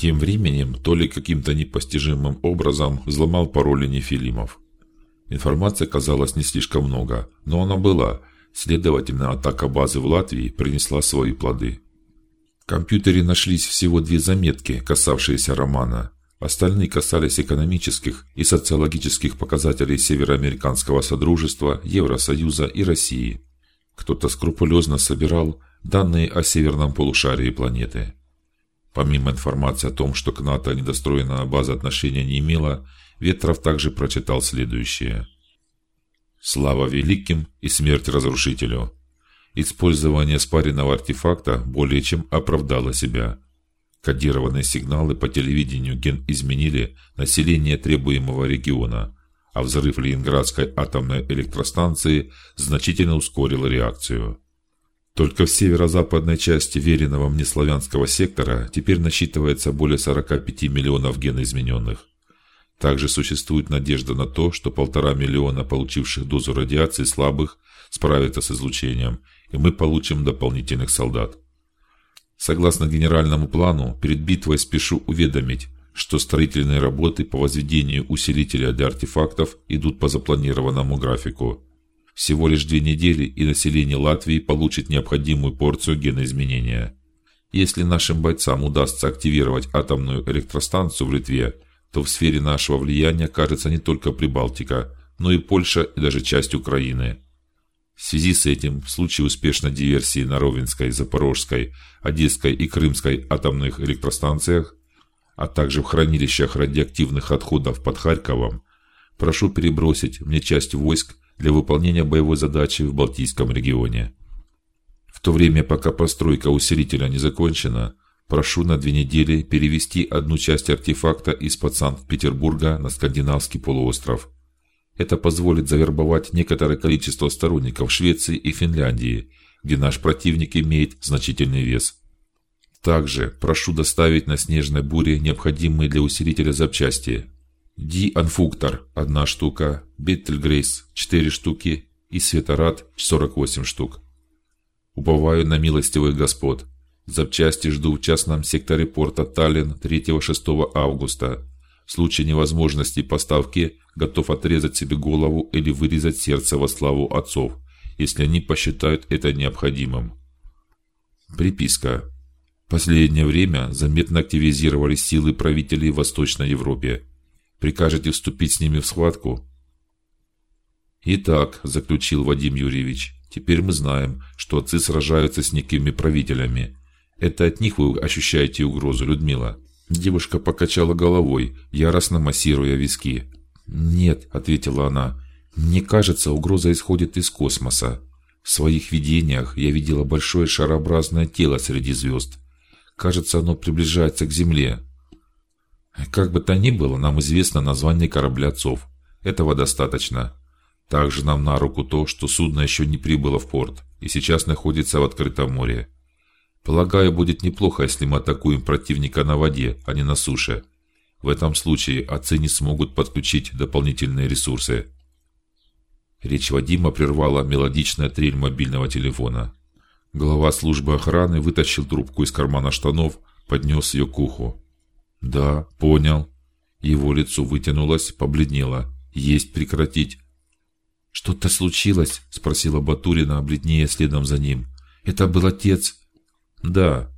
Тем временем то ли каким-то непостижимым образом взломал пароли нефилимов. Информации казалось не слишком много, но она была. Следовательно, атака базы в Латвии принесла свои плоды. В компьютере нашлись всего две заметки, касавшиеся романа. Остальные касались экономических и социологических показателей североамериканского содружества, Евросоюза и России. Кто-то скрупулезно собирал данные о северном полушарии планеты. Помимо информации о том, что к НАТО недостроенная база отношения не имела, Ветров также прочитал следующее: Слава великим и смерть разрушителю. Использование спаренного артефакта более чем оправдало себя. Кодированные сигналы по телевидению ген изменили население требуемого региона, а взрыв Ленинградской атомной электростанции значительно ускорил реакцию. Только в северо-западной части веренного мне славянского сектора теперь насчитывается более 45 миллионов геноизмененных. Также существует надежда на то, что полтора миллиона получивших дозу радиации слабых справятся с излучением, и мы получим дополнительных солдат. Согласно генеральному плану, перед битвой спешу уведомить, что строительные работы по возведению усилителя для артефактов идут по запланированному графику. Всего лишь две недели, и население Латвии получит необходимую порцию геноизменения. Если нашим бойцам удастся активировать атомную электростанцию в Литве, то в сфере нашего влияния окажется не только Прибалтика, но и Польша и даже часть Украины. В связи с этим, в случае успешной диверсии на Ровенской, Запорожской, Одесской и Крымской атомных электростанциях, а также в хранилищах радиоактивных отходов под Харьковом, прошу перебросить мне часть войск для выполнения боевой задачи в Балтийском регионе. В то время, пока постройка усилителя не закончена, прошу на две недели перевести одну часть артефакта из-под Санкт-Петербурга на скандинавский полуостров. Это позволит завербовать некоторое количество сторонников Швеции и Финляндии, где наш противник имеет значительный вес. Также прошу доставить на снежной буре необходимые для усилителя запчасти. Ди Анфуктор – одна штука, Беттельгрейс – четыре штуки и Светорад – 48 штук. Уповаю на милостивых господ. Запчасти жду в частном секторе порта Таллин 3-6 августа. В случае невозможности поставки готов отрезать себе голову или вырезать сердце во славу отцов, если они посчитают это необходимым. Приписка. Последнее время заметно активизировались силы правителей в Восточной Европе. Прикажете вступить с ними в схватку? Итак, заключил Вадим Юрьевич, теперь мы знаем, что отцы сражаются с некими правителями. Это от них вы ощущаете угрозу, Людмила? Девушка покачала головой, яростно массируя виски. Нет, ответила она. Мне кажется, угроза исходит из космоса. В своих видениях я видела большое шарообразное тело среди звезд. Кажется, оно приближается к Земле. Как бы то ни было, нам известно название корабля отцов. Этого достаточно. Также нам на руку то, что судно еще не прибыло в порт и сейчас находится в открытом море. Полагаю, будет неплохо, если мы атакуем противника на воде, а не на суше. В этом случае отцы не смогут подключить дополнительные ресурсы. Речь Вадима прервала мелодичная трель мобильного телефона. Глава службы охраны вытащил трубку из кармана штанов, поднес ее к уху. Да, понял. Его лицо вытянулось, побледнело. Есть прекратить. Что-то случилось? – спросила Батурина, бледнее следом за ним. Это был отец. Да.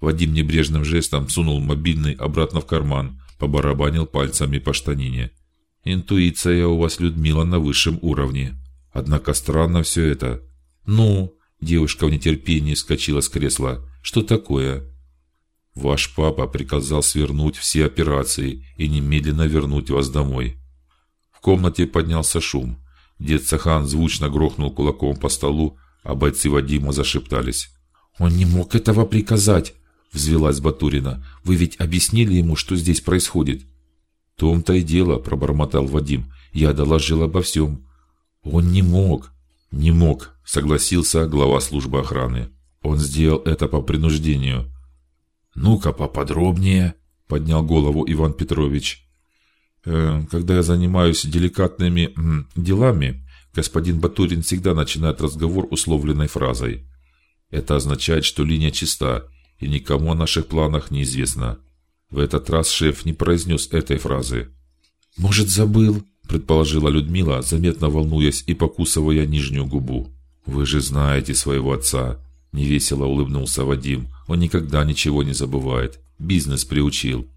Вадим небрежным жестом сунул мобильный обратно в карман, побарабанил пальцами по штанине. Интуиция у вас, Людмила, на высшем уровне. Однако странно все это. Ну, девушка в нетерпении вскочила с кресла. Что такое? Ваш папа приказал свернуть все операции и немедленно вернуть вас домой. В комнате поднялся шум. Дед Сахан звучно грохнул кулаком по столу, а бойцы Вадима зашептались. Он не мог этого приказать, взвилась Батурина. Вы ведь объяснили ему, что здесь происходит. Том-то и дело, пробормотал Вадим. Я доложил обо всем. Он не мог, не мог, согласился глава службы охраны. Он сделал это по принуждению. Ну-ка поподробнее, поднял голову Иван Петрович. Э, когда я занимаюсь деликатными м, делами, господин Батурин всегда начинает разговор условленной фразой: это означает, что линия чиста, и никому о наших планах не известно. В этот раз шеф не произнес этой фразы. Может, забыл, предположила Людмила, заметно волнуясь и покусывая нижнюю губу. Вы же знаете своего отца. Невесело улыбнулся Вадим. Он никогда ничего не забывает. Бизнес приучил.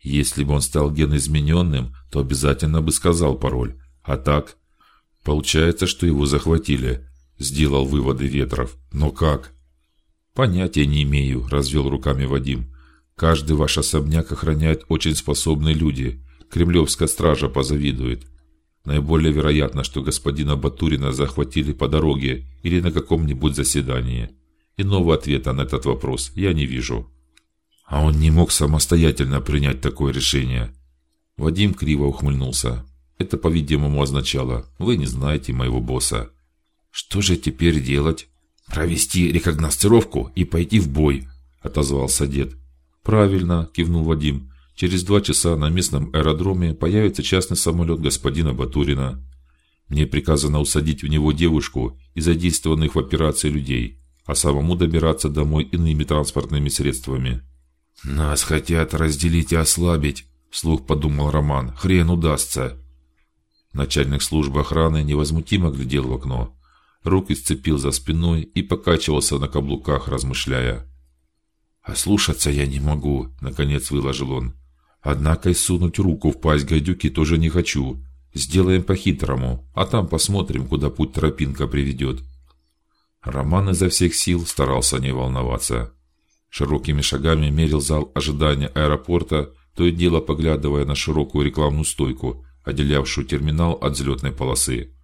Если бы он стал геноизмененным, то обязательно бы сказал пароль. А так, получается, что его захватили. Сделал выводы Ветров. Но как? Понятия не имею. Развел руками Вадим. Каждый ваш особняк охраняют очень способные люди. Кремлевская стража позавидует. Наиболее вероятно, что господина Батурина захватили по дороге или на каком-нибудь заседании. Иного ответа на этот вопрос я не вижу. А он не мог самостоятельно принять такое решение. Вадим криво ухмыльнулся. Это, по-видимому, означало: вы не знаете моего босса. Что же теперь делать? Провести рекогносцировку и пойти в бой, отозвался дед. Правильно, кивнул Вадим. Через два часа на местном аэродроме появится частный самолет господина Батурина. Мне приказано усадить в него девушку и задействованных в операции людей, а самому добираться домой иными транспортными средствами. Нас хотят разделить и ослабить, вслух подумал Роман. Хрен удастся. Начальник службы охраны невозмутимо глядел в окно, руки сцепил за спиной и покачивался на каблуках, размышляя. А слушаться я не могу, наконец выложил он. Однако и сунуть руку в пасть гадюки тоже не хочу. Сделаем по-хитрому, а там посмотрим, куда путь тропинка приведет. Роман изо всех сил старался не волноваться. Широкими шагами мерил зал ожидания аэропорта, то и дело поглядывая на широкую рекламную стойку, отделявшую терминал от взлетной полосы.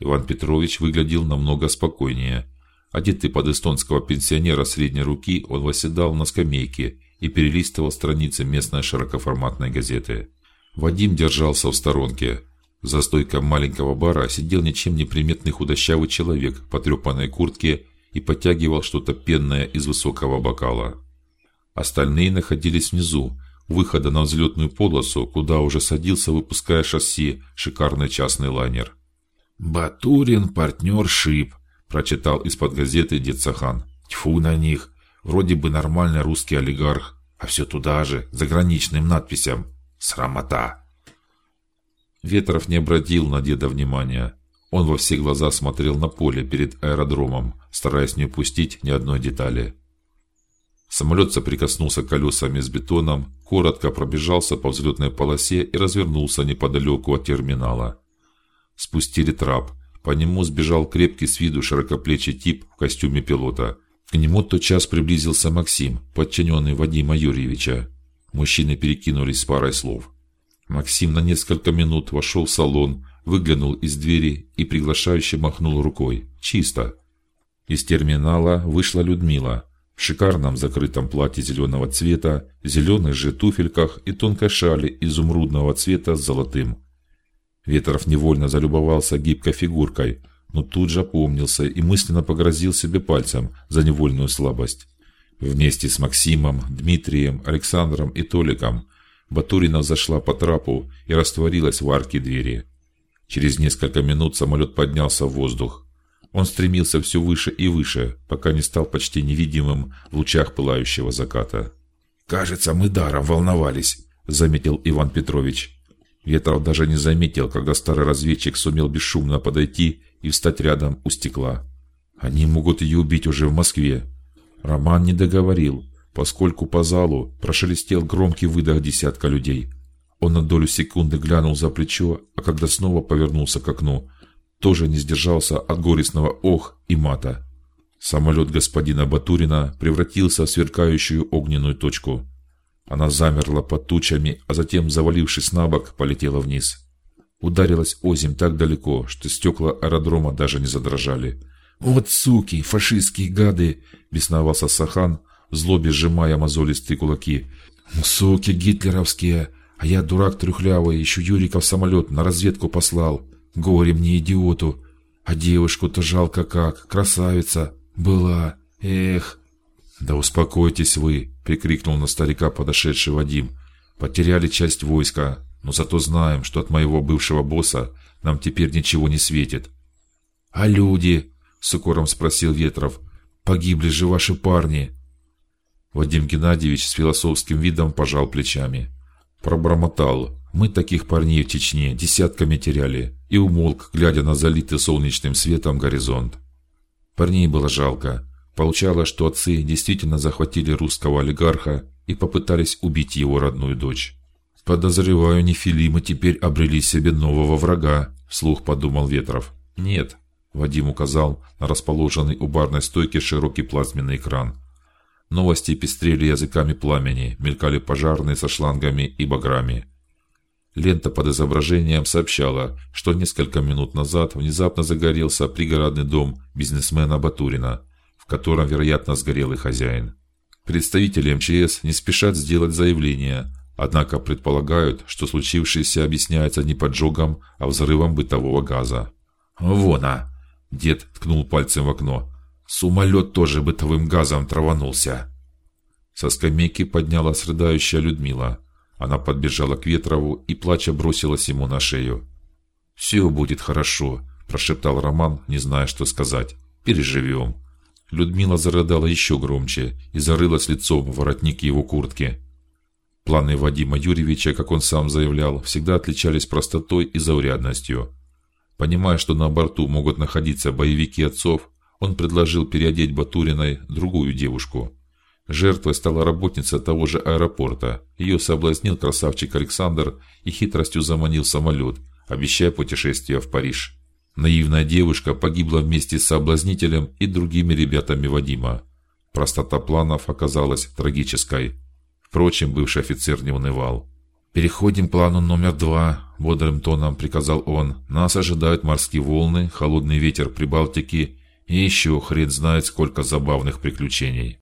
Иван Петрович выглядел намного спокойнее. Одетый под эстонского пенсионера средней руки, он восседал на скамейке и перелистывал страницы местной широкоформатной газеты. Вадим держался в сторонке. За стойкой маленького бара сидел ничем не приметный худощавый человек в потрепанной куртке и подтягивал что-то пенное из высокого бокала. Остальные находились внизу, выхода на взлетную полосу, куда уже садился, выпуская шасси, шикарный частный лайнер. Батурин партнер Шип, прочитал из-под газеты дед Сахан. Тьфу на них, вроде бы нормальный русский олигарх, а все туда же, заграничным надписям. Срамота. Ветров не обратил на деда внимания. Он во все глаза смотрел на поле перед аэродромом, стараясь не упустить ни одной детали. Самолет соприкоснулся колесами с бетоном, коротко пробежался по взлетной полосе и развернулся неподалеку от терминала. Спустили трап. По нему сбежал крепкий с виду широкоплечий тип в костюме пилота. К нему тотчас приблизился Максим, подчиненный Вадима Юрьевича. Мужчины перекинулись парой слов. Максим на несколько минут вошел в салон, выглянул из двери и приглашающе махнул рукой. Чисто. Из терминала вышла Людмила в шикарном закрытом платье зеленого цвета, зеленых же туфельках и тонкой шали изумрудного цвета с золотым. Ветров невольно залюбовался гибкой фигуркой, но тут же опомнился и мысленно погрозил себе пальцем за невольную слабость. Вместе с Максимом, Дмитрием, Александром и Толиком Батурина зашла по трапу и растворилась в арке двери. Через несколько минут самолет поднялся в воздух. Он стремился все выше и выше, пока не стал почти невидимым в лучах пылающего заката. Кажется, мы даром волновались, заметил Иван Петрович. Ветров даже не заметил, когда старый разведчик сумел бесшумно подойти и встать рядом у стекла. Они могут ее убить уже в Москве. Роман не договорил, поскольку по залу прошелестел громкий выдох десятка людей. Он на долю секунды глянул за плечо, а когда снова повернулся к окну, тоже не сдержался от горестного ох и мата. Самолет господина Батурина превратился в сверкающую огненную точку. Она замерла под тучами, а затем, завалившись на бок, полетела вниз. Ударилась озимь так далеко, что стекла аэродрома даже не задрожали. Вот суки, фашистские гады, бесновался Сахан, злобе сжимая мозолистые кулаки. Суки гитлеровские, а я дурак трюхлявый, еще Юрика в самолет на разведку послал. Горе мне идиоту. А девушку-то жалко как, красавица была. Эх. Да успокойтесь вы, прикрикнул на старика подошедший Вадим. Потеряли часть войска, но зато знаем, что от моего бывшего босса нам теперь ничего не светит. А люди? с укором спросил Ветров. Погибли же ваши парни. Вадим Геннадьевич с философским видом пожал плечами, пробормотал: "Мы таких парней в Чечне десятками теряли" и умолк, глядя на залитый солнечным светом горизонт. Парней было жалко. Получалось, что отцы действительно захватили русского олигарха и попытались убить его родную дочь. Подозреваю, Нефилимы теперь обрели себе нового врага, вслух подумал Ветров. Нет, Вадим указал на расположенный у барной стойки широкий плазменный экран. Новости пестрели языками пламени, мелькали пожарные со шлангами и баграми. Лента под изображением сообщала, что несколько минут назад внезапно загорелся пригородный дом бизнесмена Батурина, котором, вероятно, сгорел и хозяин. Представители МЧС не спешат сделать заявление, однако предполагают, что случившееся объясняется не поджогом, а взрывом бытового газа. Вон а! Дед ткнул пальцем в окно. Сумолет тоже бытовым газом траванулся. Со скамейки поднялась рыдающая Людмила. Она подбежала к Ветрову и плача бросилась ему на шею. Все будет хорошо, прошептал Роман, не зная, что сказать. Переживем. Людмила зарыдала еще громче и зарылась лицом в воротник его куртки. Планы Вадима Юрьевича, как он сам заявлял, всегда отличались простотой и заурядностью. Понимая, что на борту могут находиться боевики отцов, он предложил переодеть Батуриной другую девушку. Жертвой стала работница того же аэропорта. Ее соблазнил красавчик Александр и хитростью заманил самолет, обещая путешествие в Париж. Наивная девушка погибла вместе с соблазнителем и другими ребятами Вадима. Простота планов оказалась трагической. Впрочем, бывший офицер не унывал. Переходим к плану номер два, бодрым тоном приказал он. Нас ожидают морские волны, холодный ветер Прибалтики и еще хрен знает сколько забавных приключений.